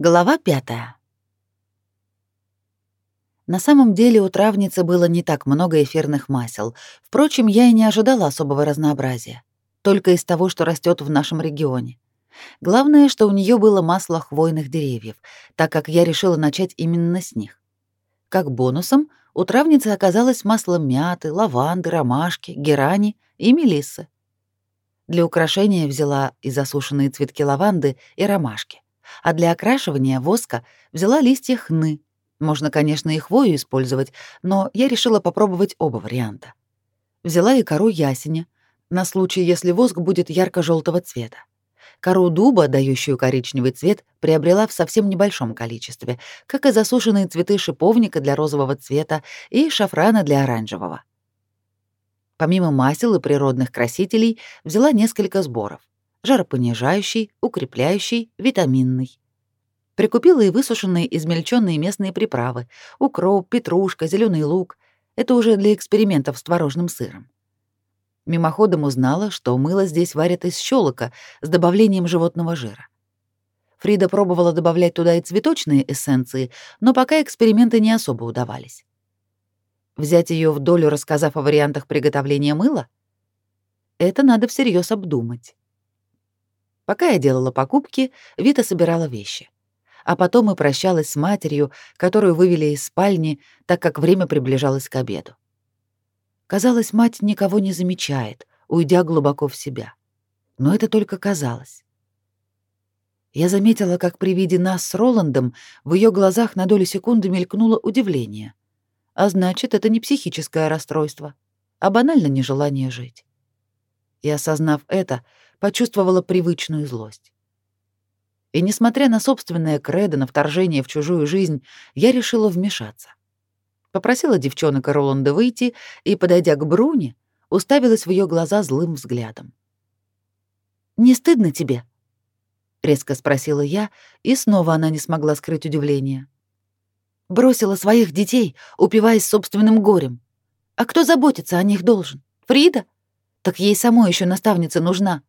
Глава пятая. На самом деле у травницы было не так много эфирных масел. Впрочем, я и не ожидала особого разнообразия. Только из того, что растет в нашем регионе. Главное, что у нее было масло хвойных деревьев, так как я решила начать именно с них. Как бонусом у травницы оказалось масло мяты, лаванды, ромашки, герани и мелиссы. Для украшения взяла и засушенные цветки лаванды и ромашки а для окрашивания воска взяла листья хны. Можно, конечно, и хвою использовать, но я решила попробовать оба варианта. Взяла и кору ясеня, на случай, если воск будет ярко желтого цвета. Кору дуба, дающую коричневый цвет, приобрела в совсем небольшом количестве, как и засушенные цветы шиповника для розового цвета и шафрана для оранжевого. Помимо масел и природных красителей, взяла несколько сборов жаропонижающий, укрепляющий, витаминный. Прикупила и высушенные измельченные местные приправы: укроп, петрушка, зеленый лук. Это уже для экспериментов с творожным сыром. Мимоходом узнала, что мыло здесь варят из щелока с добавлением животного жира. Фрида пробовала добавлять туда и цветочные эссенции, но пока эксперименты не особо удавались. Взять ее в долю, рассказав о вариантах приготовления мыла? Это надо всерьез обдумать. Пока я делала покупки, Вита собирала вещи. А потом и прощалась с матерью, которую вывели из спальни, так как время приближалось к обеду. Казалось, мать никого не замечает, уйдя глубоко в себя. Но это только казалось. Я заметила, как при виде нас с Роландом в ее глазах на долю секунды мелькнуло удивление. А значит, это не психическое расстройство, а банально нежелание жить. И осознав это, почувствовала привычную злость. И несмотря на собственное кредо на вторжение в чужую жизнь, я решила вмешаться. Попросила девчонок Роланда выйти и, подойдя к Бруне, уставилась в ее глаза злым взглядом. «Не стыдно тебе?» — резко спросила я, и снова она не смогла скрыть удивление. Бросила своих детей, упиваясь собственным горем. А кто заботиться о них должен? Фрида? Так ей самой еще наставница нужна.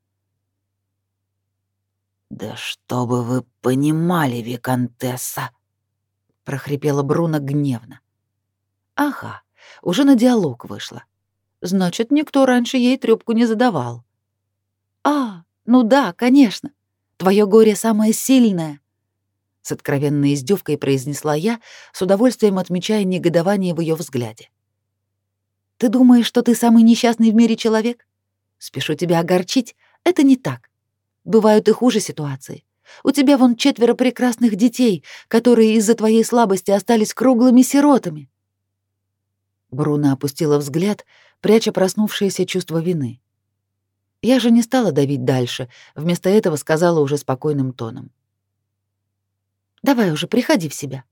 «Да чтобы вы понимали, виконтесса!» — прохрипела Бруно гневно. «Ага, уже на диалог вышла. Значит, никто раньше ей трёпку не задавал». «А, ну да, конечно. Твое горе самое сильное», — с откровенной издевкой произнесла я, с удовольствием отмечая негодование в ее взгляде. «Ты думаешь, что ты самый несчастный в мире человек? Спешу тебя огорчить, это не так. Бывают и хуже ситуации. У тебя вон четверо прекрасных детей, которые из-за твоей слабости остались круглыми сиротами. Бруно опустила взгляд, пряча проснувшееся чувство вины. Я же не стала давить дальше, вместо этого сказала уже спокойным тоном. «Давай уже, приходи в себя.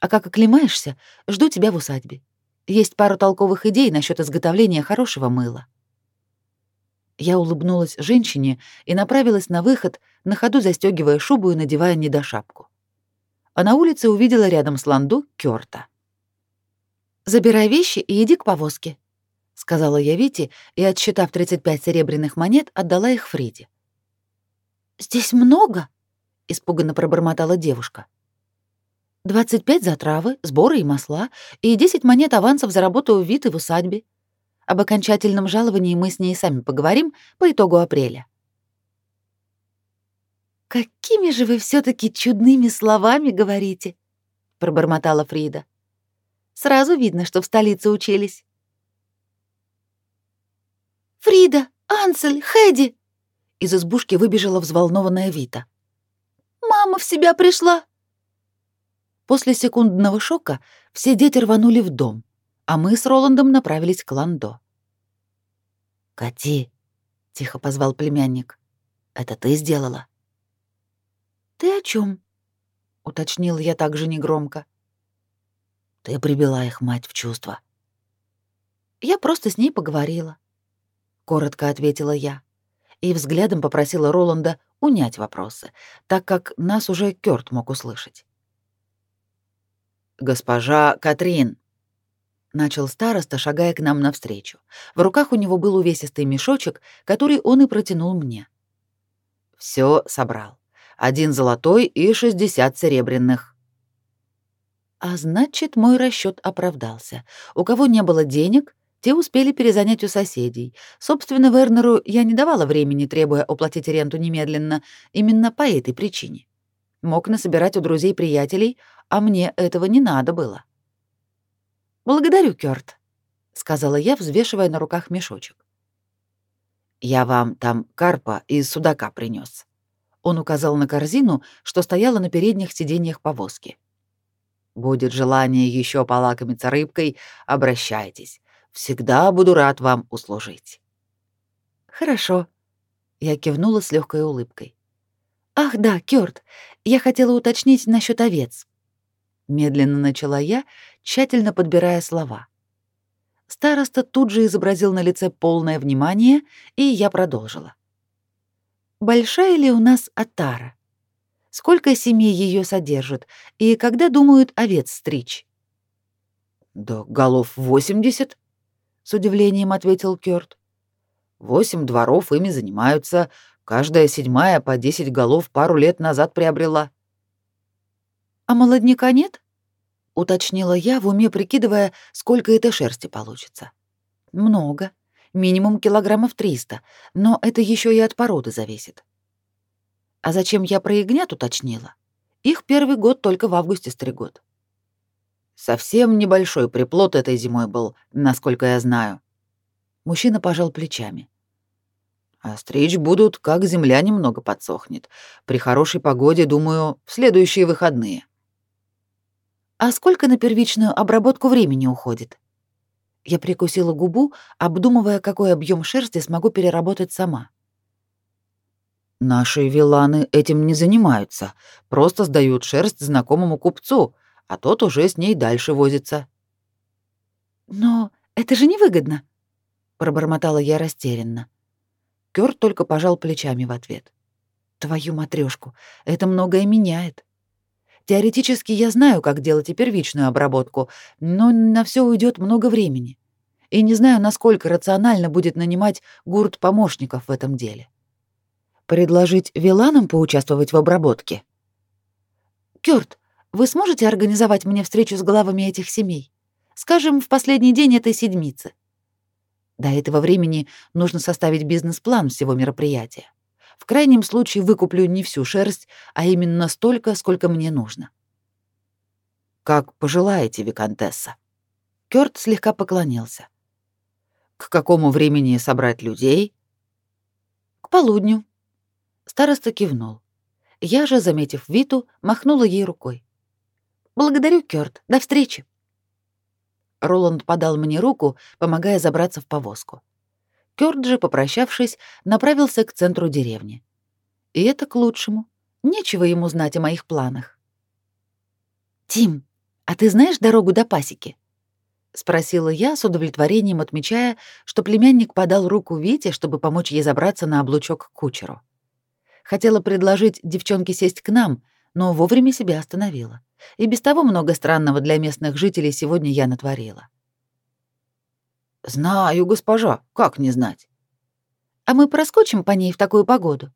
А как оклемаешься, жду тебя в усадьбе. Есть пару толковых идей насчет изготовления хорошего мыла». Я улыбнулась женщине и направилась на выход, на ходу застегивая шубу и надевая недошапку. А на улице увидела рядом с Ланду Кёрта. «Забирай вещи и иди к повозке», — сказала я Вите и, отсчитав 35 серебряных монет, отдала их Фриде. «Здесь много?» — испуганно пробормотала девушка. «Двадцать пять за травы, сборы и масла, и десять монет авансов за работу у Виты в усадьбе», об окончательном жаловании мы с ней сами поговорим по итогу апреля. «Какими же вы все таки чудными словами говорите!» — пробормотала Фрида. «Сразу видно, что в столице учились». «Фрида! Ансель! Хэдди!» Из избушки выбежала взволнованная Вита. «Мама в себя пришла!» После секундного шока все дети рванули в дом, а мы с Роландом направились к Ландо. «Кати», — тихо позвал племянник, — «это ты сделала?» «Ты о чем? уточнил я также негромко. «Ты привела их мать в чувство». «Я просто с ней поговорила», — коротко ответила я и взглядом попросила Роланда унять вопросы, так как нас уже Кёрт мог услышать. «Госпожа Катрин», начал староста, шагая к нам навстречу. В руках у него был увесистый мешочек, который он и протянул мне. Все собрал. один золотой и 60 серебряных. А значит, мой расчет оправдался. У кого не было денег, те успели перезанять у соседей. Собственно, Вернеру я не давала времени, требуя оплатить ренту немедленно, именно по этой причине. Мог насобирать у друзей-приятелей, а мне этого не надо было. «Благодарю, Кёрт», — сказала я, взвешивая на руках мешочек. «Я вам там карпа из судака принес. Он указал на корзину, что стояла на передних сиденьях повозки. «Будет желание еще полакомиться рыбкой, обращайтесь. Всегда буду рад вам услужить». «Хорошо», — я кивнула с легкой улыбкой. «Ах да, Кёрт, я хотела уточнить насчет овец». Медленно начала я, тщательно подбирая слова. Староста тут же изобразил на лице полное внимание, и я продолжила. Большая ли у нас отара? Сколько семей ее содержит? И когда думают овец стричь? Да голов 80, с удивлением ответил Кёрт. Восемь дворов ими занимаются, каждая седьмая по десять голов пару лет назад приобрела. А молодняка нет? уточнила я, в уме прикидывая, сколько этой шерсти получится. Много минимум килограммов 300, но это еще и от породы зависит. А зачем я про ягнят уточнила? Их первый год только в августе стригут. Совсем небольшой приплод этой зимой был, насколько я знаю. Мужчина пожал плечами. А стричь будут, как земля немного подсохнет. При хорошей погоде, думаю, в следующие выходные. А сколько на первичную обработку времени уходит? Я прикусила губу, обдумывая, какой объем шерсти смогу переработать сама. Наши виланы этим не занимаются, просто сдают шерсть знакомому купцу, а тот уже с ней дальше возится. Но это же невыгодно, пробормотала я растерянно. Кёрт только пожал плечами в ответ. Твою матрёшку, это многое меняет. Теоретически я знаю, как делать и первичную обработку, но на все уйдет много времени. И не знаю, насколько рационально будет нанимать гурт помощников в этом деле. Предложить Виланам поучаствовать в обработке? Кёрт, вы сможете организовать мне встречу с главами этих семей? Скажем, в последний день этой седмицы. До этого времени нужно составить бизнес-план всего мероприятия. В крайнем случае выкуплю не всю шерсть, а именно столько, сколько мне нужно. Как пожелаете, виконтесса. Кёрт слегка поклонился. К какому времени собрать людей? К полудню. Староста кивнул. Я же, заметив Виту, махнула ей рукой. Благодарю, Кёрт. До встречи. Роланд подал мне руку, помогая забраться в повозку. Кёрт же, попрощавшись, направился к центру деревни. И это к лучшему. Нечего ему знать о моих планах. «Тим, а ты знаешь дорогу до пасеки?» — спросила я, с удовлетворением отмечая, что племянник подал руку Вите, чтобы помочь ей забраться на облучок к кучеру. Хотела предложить девчонке сесть к нам, но вовремя себя остановила. И без того много странного для местных жителей сегодня я натворила. «Знаю, госпожа, как не знать?» «А мы проскочим по ней в такую погоду?»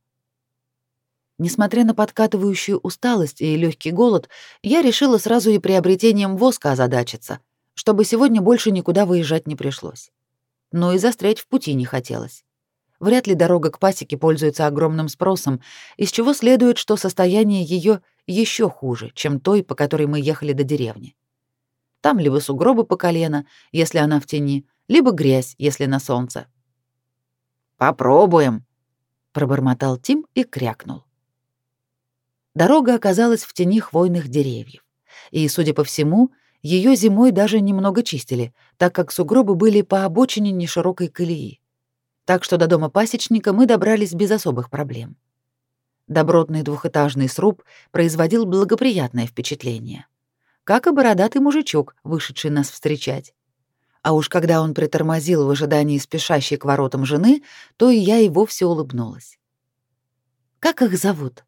Несмотря на подкатывающую усталость и легкий голод, я решила сразу и приобретением воска озадачиться, чтобы сегодня больше никуда выезжать не пришлось. Но и застрять в пути не хотелось. Вряд ли дорога к пасеке пользуется огромным спросом, из чего следует, что состояние ее еще хуже, чем той, по которой мы ехали до деревни. Там либо сугробы по колено, если она в тени, либо грязь, если на солнце. «Попробуем», — пробормотал Тим и крякнул. Дорога оказалась в тени хвойных деревьев, и, судя по всему, ее зимой даже немного чистили, так как сугробы были по обочине неширокой колеи. Так что до дома пасечника мы добрались без особых проблем. Добротный двухэтажный сруб производил благоприятное впечатление. Как и бородатый мужичок, вышедший нас встречать. А уж когда он притормозил в ожидании спешащей к воротам жены, то и я и вовсе улыбнулась. «Как их зовут?»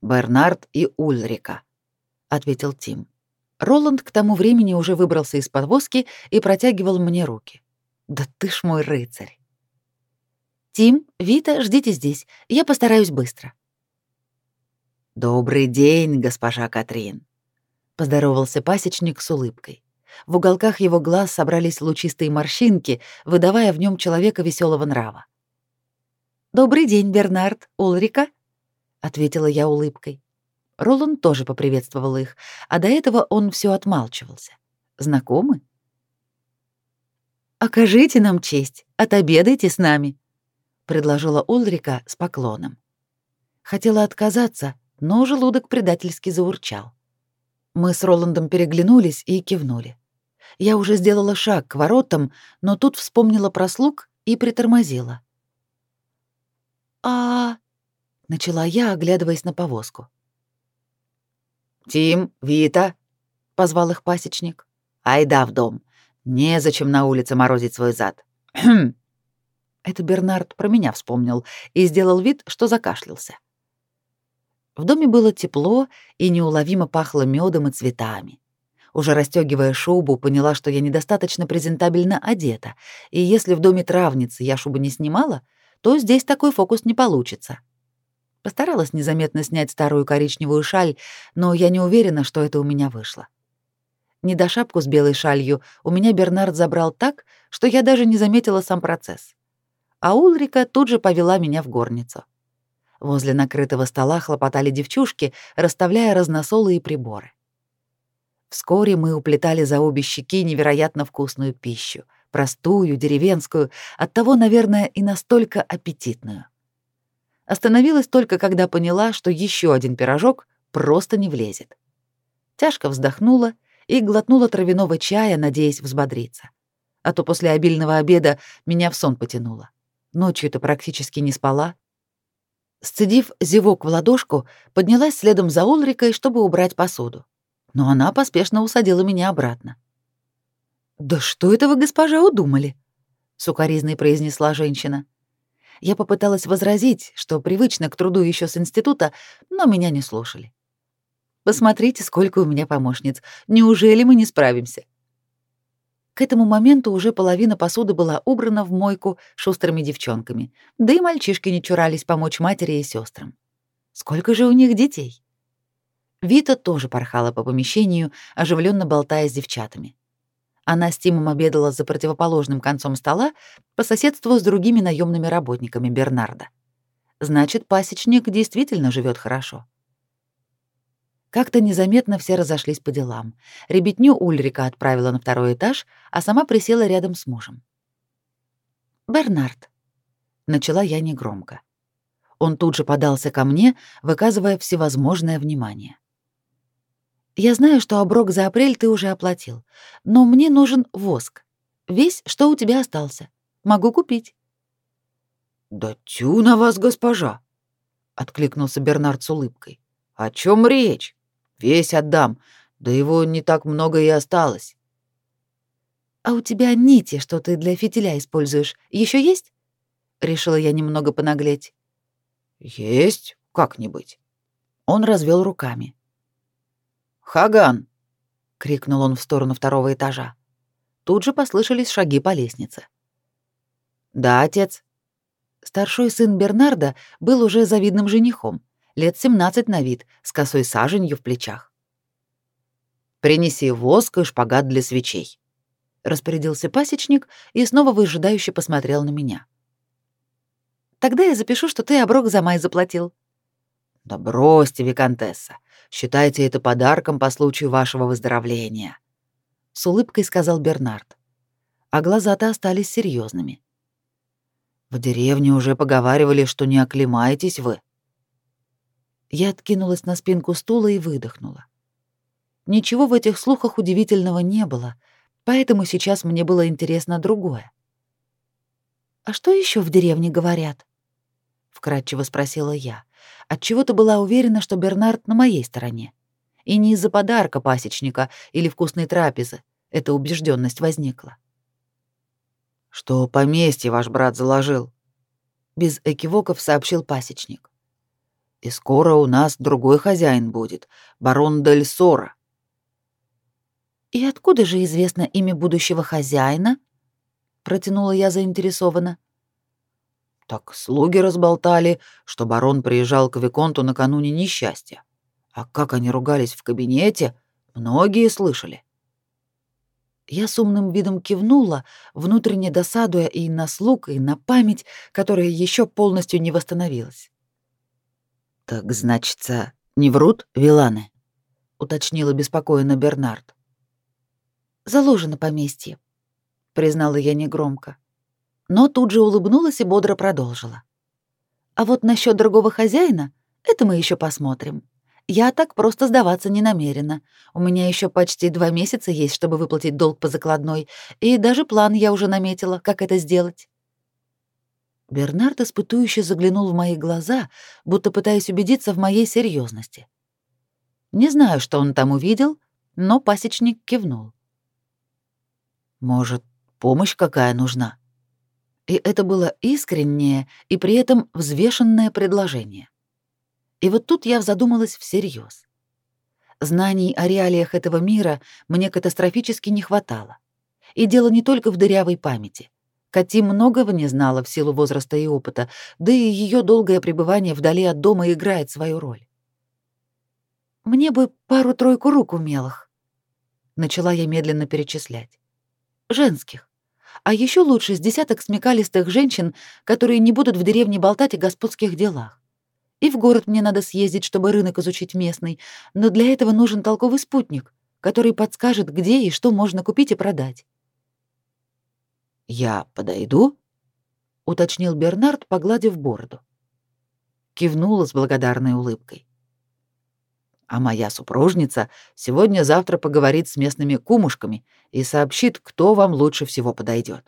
«Бернард и Ульрика», — ответил Тим. Роланд к тому времени уже выбрался из подвозки и протягивал мне руки. «Да ты ж мой рыцарь!» «Тим, Вита, ждите здесь, я постараюсь быстро». Добрый день, госпожа Катрин, поздоровался пасечник с улыбкой. В уголках его глаз собрались лучистые морщинки, выдавая в нем человека веселого нрава. «Добрый день, Бернард, Улрика», — ответила я улыбкой. Роланд тоже поприветствовал их, а до этого он все отмалчивался. «Знакомы?» «Окажите нам честь, отобедайте с нами», — предложила Ульрика с поклоном. Хотела отказаться, но желудок предательски заурчал. Мы с Роландом переглянулись и кивнули. Я уже сделала шаг к воротам, но тут вспомнила про слуг и притормозила. «А...» — начала я, оглядываясь на повозку. «Тим, Вита!» — позвал их пасечник. «Айда в дом. Незачем на улице морозить свой зад. Это Бернард про меня вспомнил и сделал вид, что закашлялся. В доме было тепло и неуловимо пахло медом и цветами. Уже расстегивая шубу, поняла, что я недостаточно презентабельно одета, и если в доме травницы я шубу не снимала, то здесь такой фокус не получится. Постаралась незаметно снять старую коричневую шаль, но я не уверена, что это у меня вышло. Недошапку с белой шалью у меня Бернард забрал так, что я даже не заметила сам процесс. А Ульрика тут же повела меня в горницу. Возле накрытого стола хлопотали девчушки, расставляя разносолы и приборы. Вскоре мы уплетали за обе щеки невероятно вкусную пищу, простую, деревенскую, оттого, наверное, и настолько аппетитную. Остановилась только, когда поняла, что еще один пирожок просто не влезет. Тяжко вздохнула и глотнула травяного чая, надеясь взбодриться. А то после обильного обеда меня в сон потянуло. Ночью-то практически не спала. Сцедив зевок в ладошку, поднялась следом за Улрикой, чтобы убрать посуду. Но она поспешно усадила меня обратно. «Да что это вы, госпожа, удумали?» — сукоризной произнесла женщина. Я попыталась возразить, что привычно к труду еще с института, но меня не слушали. Посмотрите, сколько у меня помощниц. Неужели мы не справимся? К этому моменту уже половина посуды была убрана в мойку шустрыми девчонками, да и мальчишки не чурались помочь матери и сестрам. Сколько же у них детей? Вита тоже порхала по помещению, оживленно болтая с девчатами. Она с Тимом обедала за противоположным концом стола по соседству с другими наемными работниками Бернарда. Значит, пасечник действительно живет хорошо. Как-то незаметно все разошлись по делам. Ребятню Ульрика отправила на второй этаж, а сама присела рядом с мужем. «Бернард», — начала я негромко. Он тут же подался ко мне, выказывая всевозможное внимание. «Я знаю, что оброк за апрель ты уже оплатил, но мне нужен воск. Весь, что у тебя остался. Могу купить». «Да тю на вас, госпожа!» — откликнулся Бернард с улыбкой. «О чем речь? Весь отдам, да его не так много и осталось. А у тебя нити, что ты для фитиля используешь, еще есть? Решила я немного понаглеть. Есть, как-нибудь. Он развел руками. Хаган, крикнул он в сторону второго этажа. Тут же послышались шаги по лестнице. Да, отец. Старший сын Бернарда был уже завидным женихом лет 17 на вид, с косой саженью в плечах. «Принеси воск и шпагат для свечей», — распорядился пасечник и снова выжидающе посмотрел на меня. «Тогда я запишу, что ты оброк за май заплатил». «Да бросьте, виконтесса, считайте это подарком по случаю вашего выздоровления», — с улыбкой сказал Бернард. А глаза-то остались серьезными. «В деревне уже поговаривали, что не оклемаетесь вы». Я откинулась на спинку стула и выдохнула. Ничего в этих слухах удивительного не было, поэтому сейчас мне было интересно другое. «А что еще в деревне говорят?» — вкратчиво спросила я. Отчего-то была уверена, что Бернард на моей стороне. И не из-за подарка пасечника или вкусной трапезы эта убежденность возникла. «Что поместье ваш брат заложил?» Без экивоков сообщил пасечник. И скоро у нас другой хозяин будет, барон Дель Сора. И откуда же известно имя будущего хозяина? протянула я заинтересованно. Так слуги разболтали, что барон приезжал к Виконту накануне несчастья. А как они ругались в кабинете, многие слышали. Я с умным видом кивнула, внутренне досадуя и на слуг, и на память, которая еще полностью не восстановилась. «Так, значится, не врут Виланы?» — уточнила беспокоенно Бернард. «Заложено поместье», — признала я негромко. Но тут же улыбнулась и бодро продолжила. «А вот насчет другого хозяина, это мы еще посмотрим. Я так просто сдаваться не намерена. У меня еще почти два месяца есть, чтобы выплатить долг по закладной, и даже план я уже наметила, как это сделать. Бернард испытующе заглянул в мои глаза, будто пытаясь убедиться в моей серьезности. Не знаю, что он там увидел, но пасечник кивнул. Может, помощь какая нужна? И это было искреннее и при этом взвешенное предложение. И вот тут я задумалась всерьез. Знаний о реалиях этого мира мне катастрофически не хватало. И дело не только в дырявой памяти. Кати многого не знала в силу возраста и опыта, да и ее долгое пребывание вдали от дома играет свою роль. «Мне бы пару-тройку рук умелых», — начала я медленно перечислять. «Женских. А еще лучше с десяток смекалистых женщин, которые не будут в деревне болтать о господских делах. И в город мне надо съездить, чтобы рынок изучить местный, но для этого нужен толковый спутник, который подскажет, где и что можно купить и продать. «Я подойду?» — уточнил Бернард, погладив бороду. Кивнула с благодарной улыбкой. «А моя супружница сегодня-завтра поговорит с местными кумушками и сообщит, кто вам лучше всего подойдет.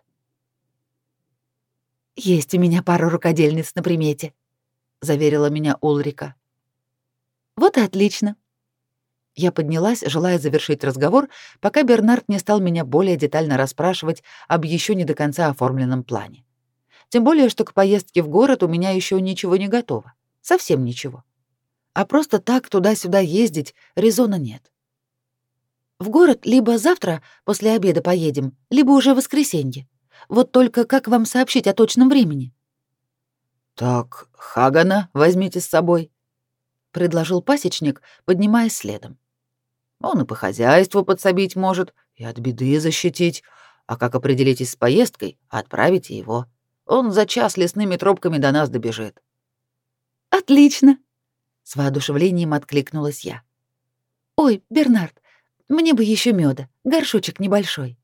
«Есть у меня пара рукодельниц на примете», — заверила меня Улрика. «Вот и отлично». Я поднялась, желая завершить разговор, пока Бернард не стал меня более детально расспрашивать об еще не до конца оформленном плане. Тем более, что к поездке в город у меня еще ничего не готово. Совсем ничего. А просто так туда-сюда ездить резона нет. В город либо завтра после обеда поедем, либо уже в воскресенье. Вот только как вам сообщить о точном времени? «Так, Хагана возьмите с собой», — предложил пасечник, поднимаясь следом. «Он и по хозяйству подсобить может, и от беды защитить. А как определитесь с поездкой, отправите его. Он за час лесными тропками до нас добежит». «Отлично!» — с воодушевлением откликнулась я. «Ой, Бернард, мне бы еще меда, горшочек небольшой».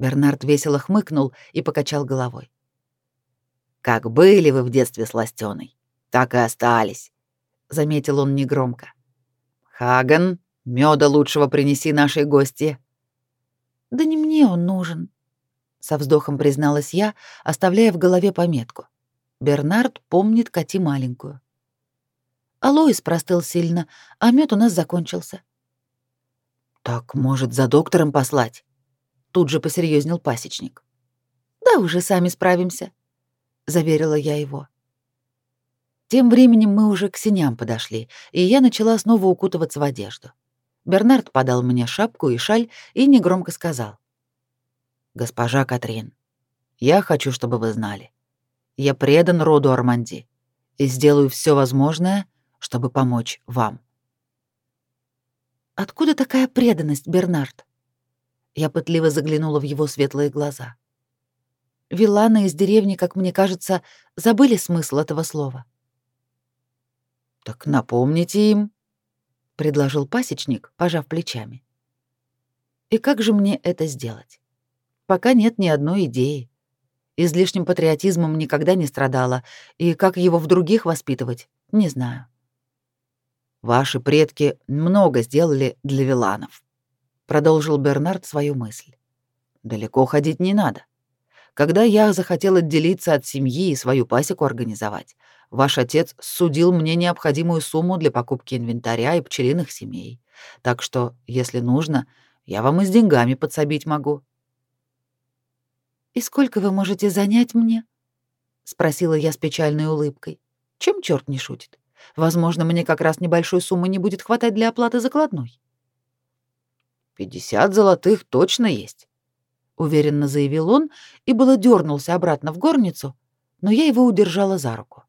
Бернард весело хмыкнул и покачал головой. Как были вы в детстве с Ластёной, так и остались, заметил он негромко. Хаган, меда лучшего принеси нашей гости. Да не мне он нужен, со вздохом призналась я, оставляя в голове пометку. Бернард помнит Кати маленькую. Алоис простыл сильно, а мед у нас закончился. Так, может, за доктором послать? Тут же посерьезнел пасечник. Да уже сами справимся, заверила я его. Тем временем мы уже к синям подошли, и я начала снова укутываться в одежду. Бернард подал мне шапку и шаль и негромко сказал: "Госпожа Катрин, я хочу, чтобы вы знали, я предан роду Арманди и сделаю все возможное, чтобы помочь вам". Откуда такая преданность, Бернард? Я пытливо заглянула в его светлые глаза. Виланы из деревни, как мне кажется, забыли смысл этого слова. «Так напомните им», — предложил пасечник, пожав плечами. «И как же мне это сделать? Пока нет ни одной идеи. Излишним патриотизмом никогда не страдала, и как его в других воспитывать, не знаю». «Ваши предки много сделали для виланов», — продолжил Бернард свою мысль. «Далеко ходить не надо. Когда я захотел отделиться от семьи и свою пасеку организовать, ваш отец судил мне необходимую сумму для покупки инвентаря и пчелиных семей. Так что, если нужно, я вам и с деньгами подсобить могу». «И сколько вы можете занять мне?» — спросила я с печальной улыбкой. «Чем черт не шутит? Возможно, мне как раз небольшой суммы не будет хватать для оплаты закладной». «Пятьдесят золотых точно есть», уверенно заявил он и было дернулся обратно в горницу, но я его удержала за руку.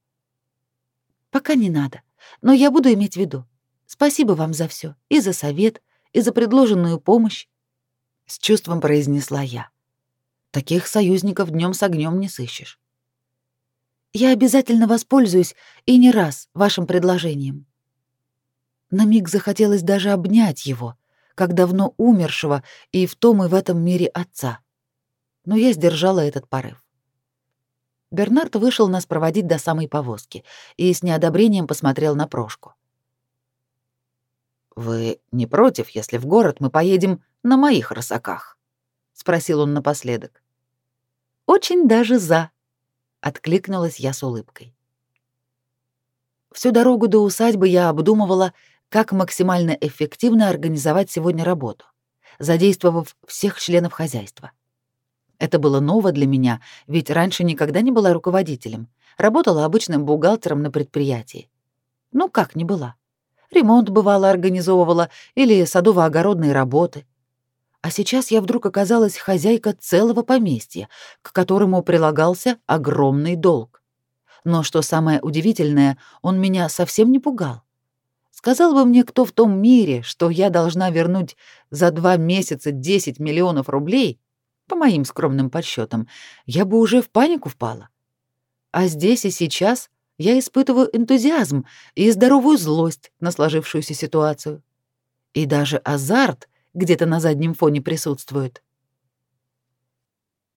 «Пока не надо, но я буду иметь в виду. Спасибо вам за все, и за совет, и за предложенную помощь», — с чувством произнесла я. «Таких союзников днем с огнем не сыщешь». «Я обязательно воспользуюсь, и не раз, вашим предложением». На миг захотелось даже обнять его, как давно умершего и в том и в этом мире отца. Но я сдержала этот порыв. Бернард вышел нас проводить до самой повозки и с неодобрением посмотрел на Прошку. «Вы не против, если в город мы поедем на моих рысаках?» — спросил он напоследок. «Очень даже за», — откликнулась я с улыбкой. Всю дорогу до усадьбы я обдумывала, как максимально эффективно организовать сегодня работу, задействовав всех членов хозяйства. Это было ново для меня, ведь раньше никогда не была руководителем, работала обычным бухгалтером на предприятии. Ну как не была? Ремонт бывало организовывала или садово-огородные работы. А сейчас я вдруг оказалась хозяйка целого поместья, к которому прилагался огромный долг. Но что самое удивительное, он меня совсем не пугал. Сказал бы мне кто в том мире, что я должна вернуть за два месяца 10 миллионов рублей, по моим скромным подсчетам, я бы уже в панику впала. А здесь и сейчас я испытываю энтузиазм и здоровую злость на сложившуюся ситуацию. И даже азарт где-то на заднем фоне присутствует.